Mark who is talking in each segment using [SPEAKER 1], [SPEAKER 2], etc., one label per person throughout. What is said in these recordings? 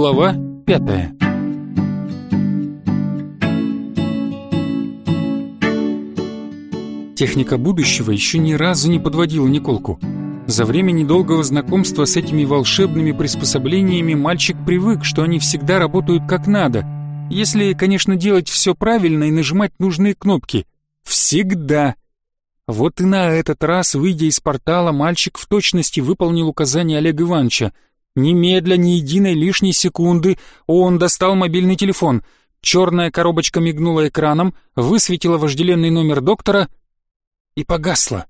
[SPEAKER 1] Глава пятая Техника будущего еще ни разу не подводила Николку. За время недолгого знакомства с этими волшебными приспособлениями мальчик привык, что они всегда работают как надо. Если, конечно, делать все правильно и нажимать нужные кнопки. Всегда. Вот и на этот раз, выйдя из портала, мальчик в точности выполнил указания Олега Ивановича — Немедля, ни единой лишней секунды, он достал мобильный телефон. Черная коробочка мигнула экраном, высветила вожделенный номер доктора и погасла.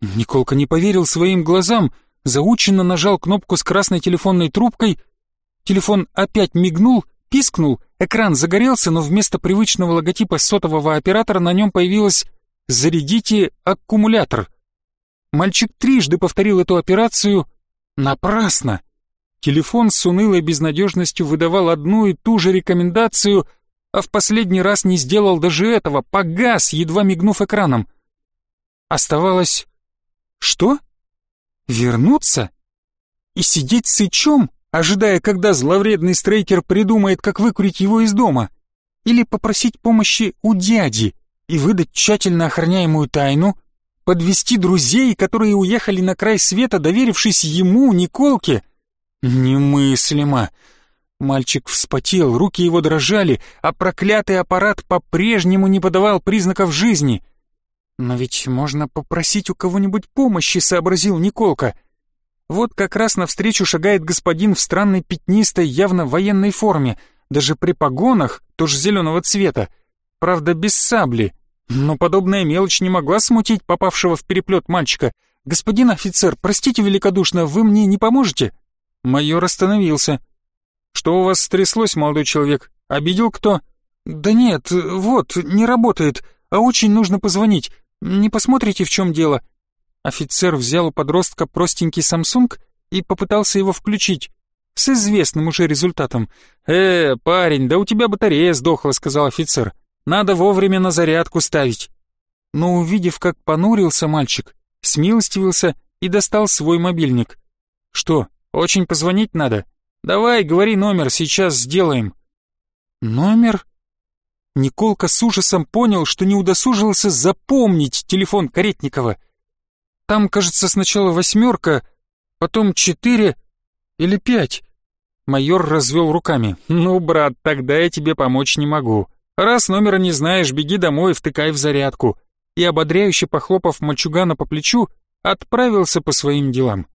[SPEAKER 1] Николка не поверил своим глазам, заученно нажал кнопку с красной телефонной трубкой. Телефон опять мигнул, пискнул, экран загорелся, но вместо привычного логотипа сотового оператора на нем появилось «Зарядите аккумулятор». Мальчик трижды повторил эту операцию, Напрасно! Телефон с унылой безнадежностью выдавал одну и ту же рекомендацию, а в последний раз не сделал даже этого, погас, едва мигнув экраном. Оставалось... Что? Вернуться? И сидеть сычом, ожидая, когда зловредный стрейкер придумает, как выкурить его из дома? Или попросить помощи у дяди и выдать тщательно охраняемую тайну подвести друзей, которые уехали на край света, доверившись ему, Николке? Немыслимо. Мальчик вспотел, руки его дрожали, а проклятый аппарат по-прежнему не подавал признаков жизни. «Но ведь можно попросить у кого-нибудь помощи», — сообразил Николка. Вот как раз навстречу шагает господин в странной пятнистой, явно военной форме, даже при погонах, тоже зеленого цвета, правда без сабли, но подобная мелочь не могла смутить попавшего в переплет мальчика. «Господин офицер, простите великодушно, вы мне не поможете?» Майор остановился. «Что у вас стряслось, молодой человек? Обидел кто?» «Да нет, вот, не работает, а очень нужно позвонить. Не посмотрите, в чем дело?» Офицер взял у подростка простенький Samsung и попытался его включить. С известным уже результатом. «Э, парень, да у тебя батарея сдохла», — сказал офицер. Надо вовремя на зарядку ставить. Но увидев, как понурился мальчик, смилостивился и достал свой мобильник. Что, очень позвонить надо? Давай, говори номер, сейчас сделаем. Номер? Николка с ужасом понял, что не удосужился запомнить телефон Каретникова. Там, кажется, сначала восьмерка, потом четыре или пять. Майор развел руками. «Ну, брат, тогда я тебе помочь не могу. Раз номера не знаешь, беги домой, и втыкай в зарядку. И ободряюще похлопав мальчугана по плечу, отправился по своим делам.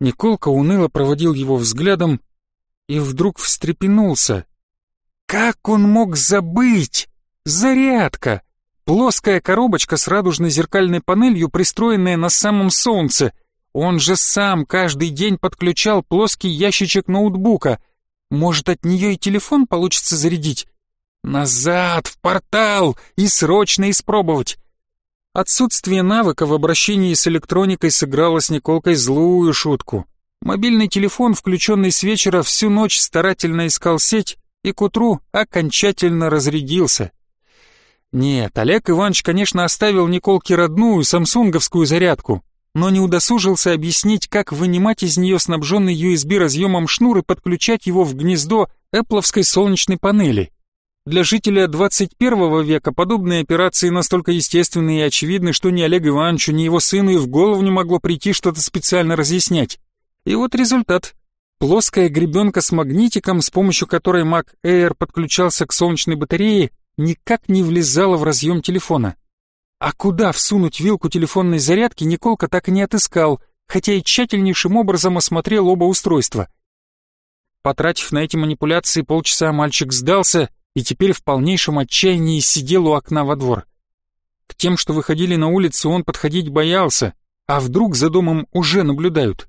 [SPEAKER 1] Николка уныло проводил его взглядом и вдруг встрепенулся. Как он мог забыть? Зарядка! Плоская коробочка с радужной зеркальной панелью, пристроенная на самом солнце. Он же сам каждый день подключал плоский ящичек ноутбука. Может, от нее и телефон получится зарядить? Назад, в портал и срочно испробовать. Отсутствие навыка в обращении с электроникой сыграло с Николкой злую шутку. Мобильный телефон, включенный с вечера, всю ночь старательно искал сеть и к утру окончательно разрядился. Нет, Олег Иванович, конечно, оставил Николке родную самсунговскую зарядку, но не удосужился объяснить, как вынимать из нее снабженный USB разъемом шнур и подключать его в гнездо эпловской солнечной панели. Для жителя 21 века подобные операции настолько естественны и очевидны, что ни Олег Ивановичу, ни его сыну и в голову не могло прийти что-то специально разъяснять. И вот результат. Плоская гребенка с магнитиком, с помощью которой Мак Эйр подключался к солнечной батарее, никак не влезала в разъем телефона. А куда всунуть вилку телефонной зарядки Николка так и не отыскал, хотя и тщательнейшим образом осмотрел оба устройства. Потратив на эти манипуляции полчаса, мальчик сдался — и теперь в полнейшем отчаянии сидел у окна во двор. К тем, что выходили на улицу, он подходить боялся, а вдруг за домом уже наблюдают.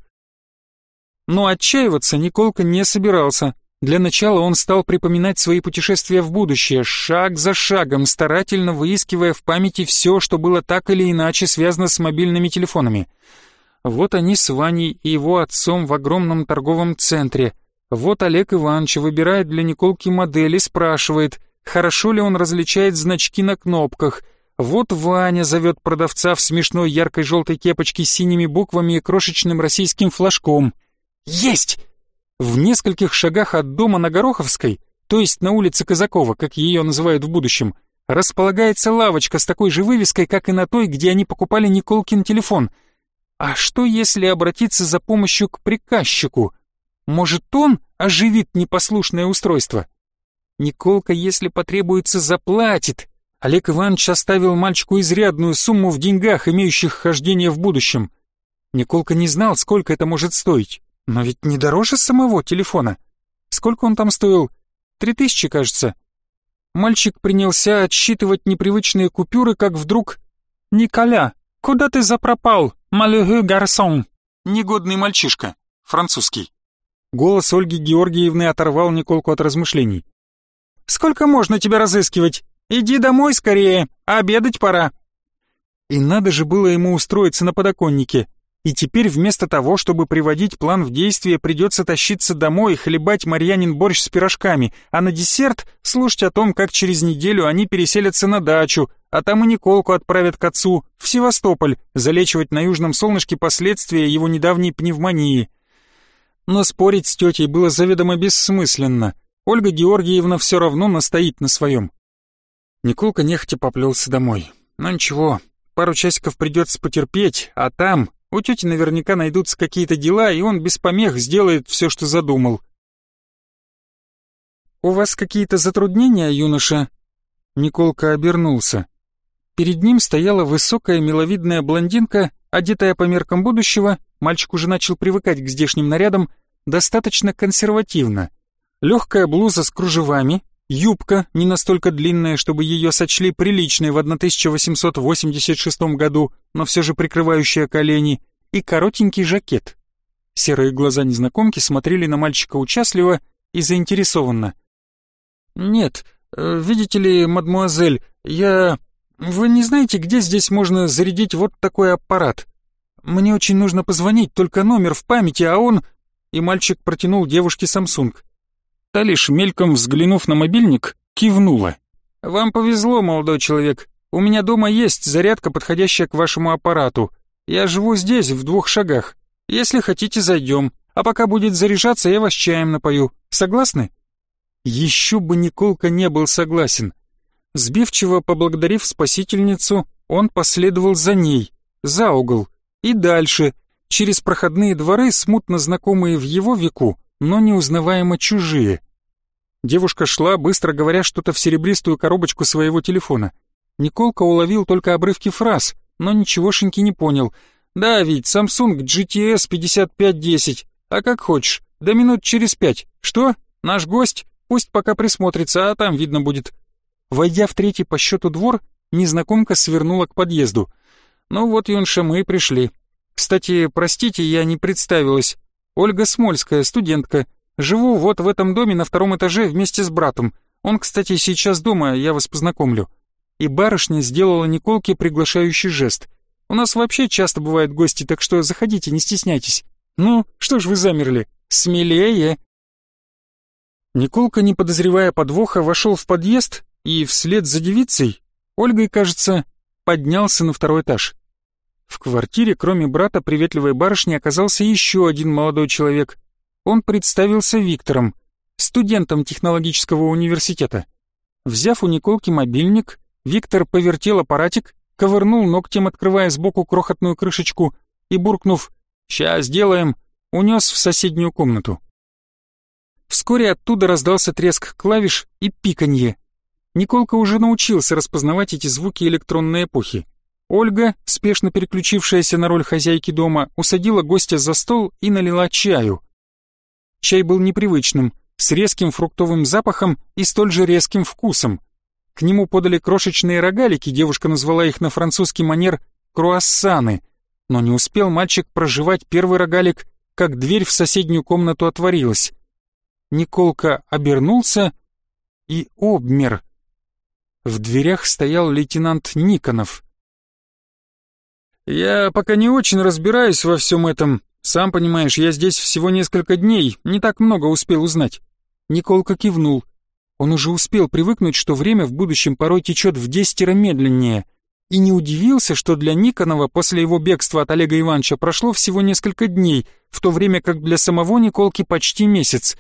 [SPEAKER 1] Но отчаиваться Николка не собирался. Для начала он стал припоминать свои путешествия в будущее, шаг за шагом, старательно выискивая в памяти все, что было так или иначе связано с мобильными телефонами. Вот они с Ваней и его отцом в огромном торговом центре — вот Олег Иванович выбирает для Николки модели, спрашивает, хорошо ли он различает значки на кнопках. Вот Ваня зовет продавца в смешной яркой желтой кепочке с синими буквами и крошечным российским флажком. Есть! В нескольких шагах от дома на Гороховской, то есть на улице Казакова, как ее называют в будущем, располагается лавочка с такой же вывеской, как и на той, где они покупали Николкин телефон. А что если обратиться за помощью к приказчику? Может, он оживит непослушное устройство? Николка, если потребуется, заплатит. Олег Иванович оставил мальчику изрядную сумму в деньгах, имеющих хождение в будущем. Николка не знал, сколько это может стоить. Но ведь не дороже самого телефона. Сколько он там стоил? Три тысячи, кажется. Мальчик принялся отсчитывать непривычные купюры, как вдруг... «Николя, куда ты запропал, малюгю гарсон?» «Негодный мальчишка, французский». Голос Ольги Георгиевны оторвал Николку от размышлений. «Сколько можно тебя разыскивать? Иди домой скорее, а обедать пора». И надо же было ему устроиться на подоконнике. И теперь вместо того, чтобы приводить план в действие, придется тащиться домой и хлебать Марьянин борщ с пирожками, а на десерт слушать о том, как через неделю они переселятся на дачу, а там и Николку отправят к отцу, в Севастополь, залечивать на южном солнышке последствия его недавней пневмонии но спорить с тетей было заведомо бессмысленно. Ольга Георгиевна все равно настоит на своем. Николка нехотя поплелся домой. Но ничего, пару часиков придется потерпеть, а там у тети наверняка найдутся какие-то дела, и он без помех сделает все, что задумал. «У вас какие-то затруднения, юноша?» Николка обернулся. Перед ним стояла высокая миловидная блондинка Одетая по меркам будущего, мальчик уже начал привыкать к здешним нарядам достаточно консервативно. Легкая блуза с кружевами, юбка, не настолько длинная, чтобы ее сочли приличной в 1886 году, но все же прикрывающая колени, и коротенький жакет. Серые глаза незнакомки смотрели на мальчика участливо и заинтересованно. «Нет, э, видите ли, мадмуазель, я...» Вы не знаете, где здесь можно зарядить вот такой аппарат? Мне очень нужно позвонить, только номер в памяти, а он...» И мальчик протянул девушке «Самсунг». Та лишь мельком взглянув на мобильник, кивнула. «Вам повезло, молодой человек. У меня дома есть зарядка, подходящая к вашему аппарату. Я живу здесь, в двух шагах. Если хотите, зайдем. А пока будет заряжаться, я вас чаем напою. Согласны?» Еще бы Николка не был согласен. Сбивчиво поблагодарив спасительницу, он последовал за ней, за угол, и дальше, через проходные дворы, смутно знакомые в его веку, но неузнаваемо чужие. Девушка шла, быстро говоря что-то в серебристую коробочку своего телефона. Николка уловил только обрывки фраз, но ничегошеньки не понял. «Да, ведь Samsung GTS 5510, а как хочешь, да минут через пять. Что? Наш гость? Пусть пока присмотрится, а там видно будет. Войдя в третий по счету двор, незнакомка свернула к подъезду. «Ну вот, юнша, мы и пришли. Кстати, простите, я не представилась. Ольга Смольская, студентка. Живу вот в этом доме на втором этаже вместе с братом. Он, кстати, сейчас дома, я вас познакомлю». И барышня сделала Николке приглашающий жест. «У нас вообще часто бывают гости, так что заходите, не стесняйтесь. Ну, что ж вы замерли? Смелее!» Николка, не подозревая подвоха, вошел в подъезд и вслед за девицей, Ольгой, кажется, поднялся на второй этаж. В квартире, кроме брата приветливой барышни, оказался еще один молодой человек. Он представился Виктором, студентом технологического университета. Взяв у Николки мобильник, Виктор повертел аппаратик, ковырнул ногтем, открывая сбоку крохотную крышечку, и, буркнув «Сейчас сделаем», унес в соседнюю комнату. Вскоре оттуда раздался треск клавиш и пиканье, Николка уже научился распознавать эти звуки электронной эпохи. Ольга, спешно переключившаяся на роль хозяйки дома, усадила гостя за стол и налила чаю. Чай был непривычным, с резким фруктовым запахом и столь же резким вкусом. К нему подали крошечные рогалики, девушка назвала их на французский манер «круассаны», но не успел мальчик проживать первый рогалик, как дверь в соседнюю комнату отворилась. Николка обернулся и обмер — в дверях стоял лейтенант Никонов. «Я пока не очень разбираюсь во всем этом. Сам понимаешь, я здесь всего несколько дней, не так много успел узнать». Николка кивнул. Он уже успел привыкнуть, что время в будущем порой течет в десятеро медленнее, и не удивился, что для Никонова после его бегства от Олега Ивановича прошло всего несколько дней, в то время как для самого Николки почти месяц.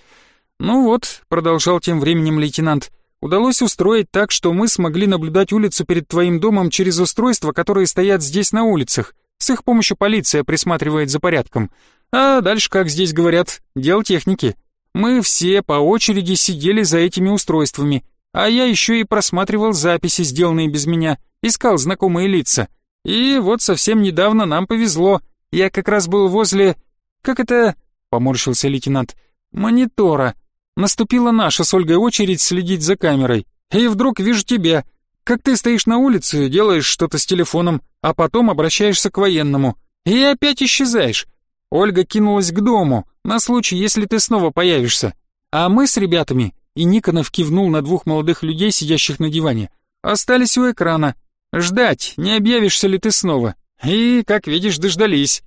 [SPEAKER 1] «Ну вот», — продолжал тем временем лейтенант, — Удалось устроить так, что мы смогли наблюдать улицу перед твоим домом через устройства, которые стоят здесь на улицах. С их помощью полиция присматривает за порядком. А дальше, как здесь говорят, дело техники. Мы все по очереди сидели за этими устройствами, а я еще и просматривал записи, сделанные без меня, искал знакомые лица. И вот совсем недавно нам повезло. Я как раз был возле... Как это... Поморщился лейтенант. Монитора. Наступила наша с Ольгой очередь следить за камерой. И вдруг вижу тебя. Как ты стоишь на улице, делаешь что-то с телефоном, а потом обращаешься к военному. И опять исчезаешь. Ольга кинулась к дому, на случай, если ты снова появишься. А мы с ребятами, и Никонов кивнул на двух молодых людей, сидящих на диване, остались у экрана. Ждать, не объявишься ли ты снова. И, как видишь, дождались.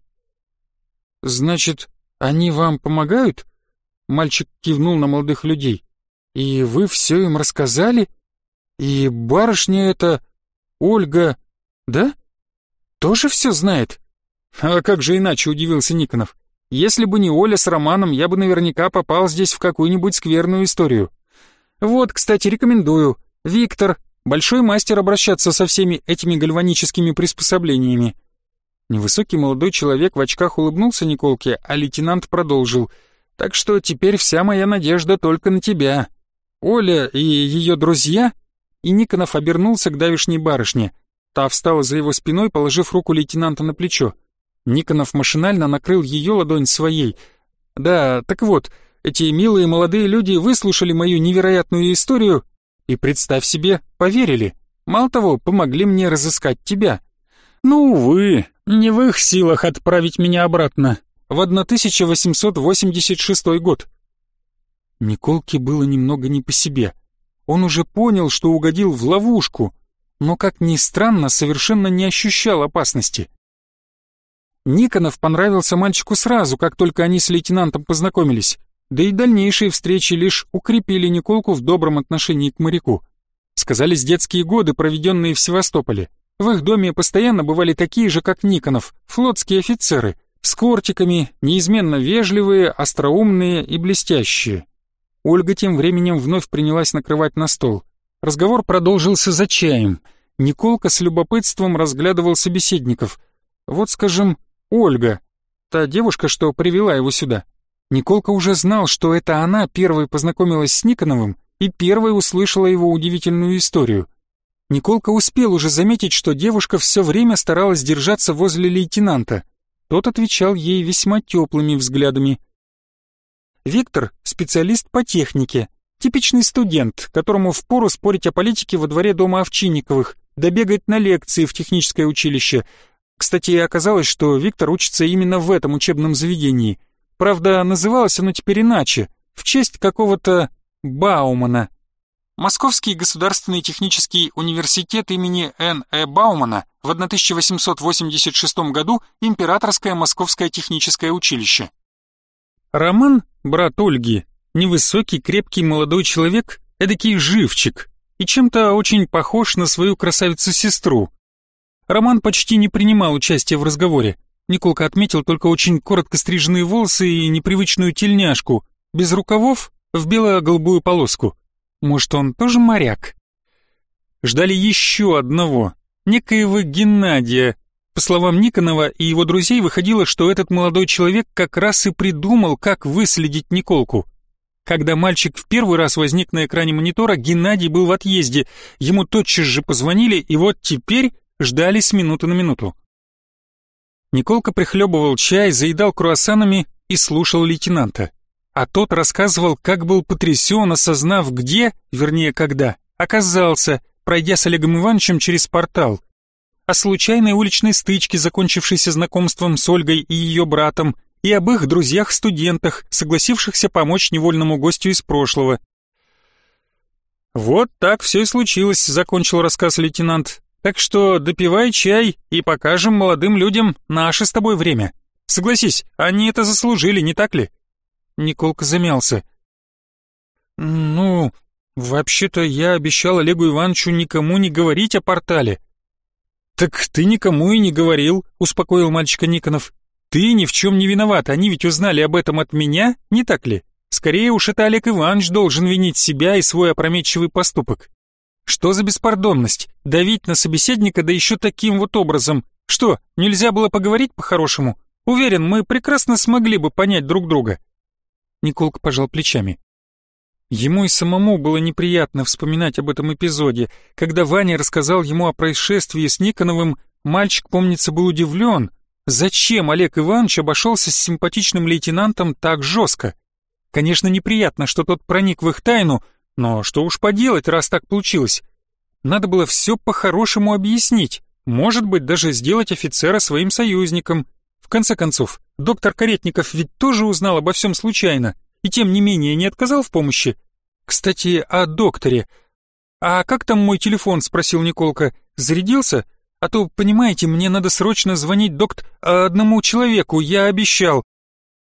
[SPEAKER 1] «Значит, они вам помогают?» Мальчик кивнул на молодых людей. «И вы все им рассказали? И барышня эта, Ольга, да? Тоже все знает?» «А как же иначе?» — удивился Никонов. «Если бы не Оля с Романом, я бы наверняка попал здесь в какую-нибудь скверную историю. Вот, кстати, рекомендую. Виктор, большой мастер обращаться со всеми этими гальваническими приспособлениями». Невысокий молодой человек в очках улыбнулся Николке, а лейтенант продолжил — так что теперь вся моя надежда только на тебя. Оля и ее друзья...» И Никонов обернулся к давишней барышне. Та встала за его спиной, положив руку лейтенанта на плечо. Никонов машинально накрыл ее ладонь своей. «Да, так вот, эти милые молодые люди выслушали мою невероятную историю и, представь себе, поверили. Мало того, помогли мне разыскать тебя». «Ну, увы, не в их силах отправить меня обратно в 1886 год. Николке было немного не по себе. Он уже понял, что угодил в ловушку, но, как ни странно, совершенно не ощущал опасности. Никонов понравился мальчику сразу, как только они с лейтенантом познакомились, да и дальнейшие встречи лишь укрепили Николку в добром отношении к моряку. Сказались детские годы, проведенные в Севастополе. В их доме постоянно бывали такие же, как Никонов, флотские офицеры, с кортиками, неизменно вежливые, остроумные и блестящие. Ольга тем временем вновь принялась накрывать на стол. Разговор продолжился за чаем. Николка с любопытством разглядывал собеседников. Вот, скажем, Ольга, та девушка, что привела его сюда. Николка уже знал, что это она первой познакомилась с Никоновым и первой услышала его удивительную историю. Николка успел уже заметить, что девушка все время старалась держаться возле лейтенанта — тот отвечал ей весьма теплыми взглядами. Виктор — специалист по технике, типичный студент, которому впору спорить о политике во дворе дома Овчинниковых, добегать да на лекции в техническое училище. Кстати, оказалось, что Виктор учится именно в этом учебном заведении. Правда, называлось оно теперь иначе, в честь какого-то Баумана, Московский государственный технический университет имени Н. Э. Баумана в 1886 году Императорское Московское техническое училище. Роман, брат Ольги, невысокий, крепкий молодой человек, эдакий живчик и чем-то очень похож на свою красавицу-сестру. Роман почти не принимал участия в разговоре. Николка отметил только очень коротко стриженные волосы и непривычную тельняшку, без рукавов, в бело-голубую полоску. Может, он тоже моряк? Ждали еще одного, некоего Геннадия. По словам Никонова и его друзей, выходило, что этот молодой человек как раз и придумал, как выследить Николку. Когда мальчик в первый раз возник на экране монитора, Геннадий был в отъезде. Ему тотчас же позвонили, и вот теперь ждали с минуты на минуту. Николка прихлебывал чай, заедал круассанами и слушал лейтенанта а тот рассказывал, как был потрясен, осознав, где, вернее, когда, оказался, пройдя с Олегом Ивановичем через портал. О случайной уличной стычке, закончившейся знакомством с Ольгой и ее братом, и об их друзьях-студентах, согласившихся помочь невольному гостю из прошлого. «Вот так все и случилось», — закончил рассказ лейтенант. «Так что допивай чай и покажем молодым людям наше с тобой время. Согласись, они это заслужили, не так ли?» Николка замялся. «Ну, вообще-то я обещал Олегу Ивановичу никому не говорить о портале». «Так ты никому и не говорил», — успокоил мальчика Никонов. «Ты ни в чем не виноват, они ведь узнали об этом от меня, не так ли? Скорее уж это Олег Иванович должен винить себя и свой опрометчивый поступок». «Что за беспардонность? Давить на собеседника, да еще таким вот образом. Что, нельзя было поговорить по-хорошему? Уверен, мы прекрасно смогли бы понять друг друга. Николка пожал плечами. Ему и самому было неприятно вспоминать об этом эпизоде. Когда Ваня рассказал ему о происшествии с Никоновым, мальчик, помнится, был удивлен. Зачем Олег Иванович обошелся с симпатичным лейтенантом так жестко? Конечно, неприятно, что тот проник в их тайну, но что уж поделать, раз так получилось. Надо было все по-хорошему объяснить, может быть, даже сделать офицера своим союзником, конце концов, доктор Каретников ведь тоже узнал обо всем случайно и тем не менее не отказал в помощи. Кстати, о докторе. «А как там мой телефон?» — спросил Николка. «Зарядился? А то, понимаете, мне надо срочно звонить доктор а, одному человеку, я обещал».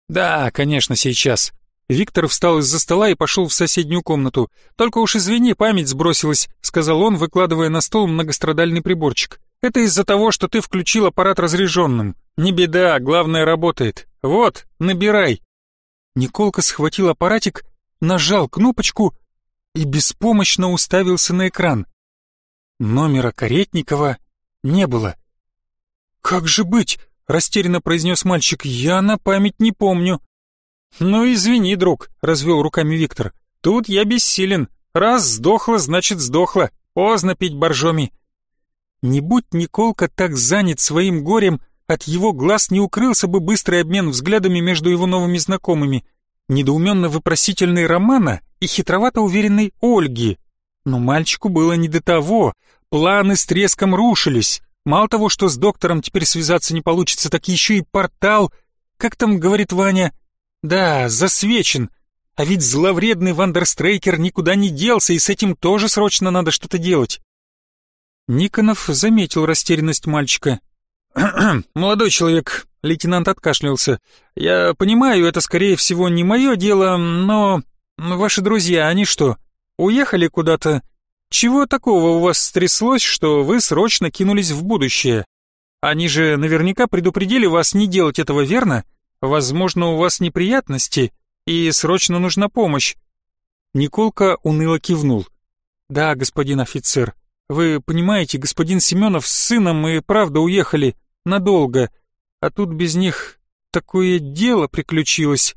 [SPEAKER 1] «Да, конечно, сейчас». Виктор встал из-за стола и пошел в соседнюю комнату. «Только уж извини, память сбросилась», — сказал он, выкладывая на стол многострадальный приборчик. Это из-за того, что ты включил аппарат разряженным. Не беда, главное работает. Вот, набирай». Николка схватил аппаратик, нажал кнопочку и беспомощно уставился на экран. Номера Каретникова не было. «Как же быть?» — растерянно произнес мальчик. «Я на память не помню». «Ну, извини, друг», — развел руками Виктор. «Тут я бессилен. Раз сдохло, значит сдохла. Поздно пить боржоми. Не будь Николка так занят своим горем, от его глаз не укрылся бы быстрый обмен взглядами между его новыми знакомыми, недоуменно-вопросительный Романа и хитровато уверенной Ольги. Но мальчику было не до того, планы с треском рушились. Мало того, что с доктором теперь связаться не получится, так еще и портал, как там говорит Ваня, да, засвечен. А ведь зловредный Вандерстрейкер никуда не делся, и с этим тоже срочно надо что-то делать. Никонов заметил растерянность мальчика. «Молодой человек», — лейтенант откашлялся, — «я понимаю, это, скорее всего, не мое дело, но... Ваши друзья, они что, уехали куда-то? Чего такого у вас стряслось, что вы срочно кинулись в будущее? Они же наверняка предупредили вас не делать этого, верно? Возможно, у вас неприятности, и срочно нужна помощь». Николка уныло кивнул. «Да, господин офицер, вы понимаете, господин Семенов с сыном и правда уехали надолго, а тут без них такое дело приключилось.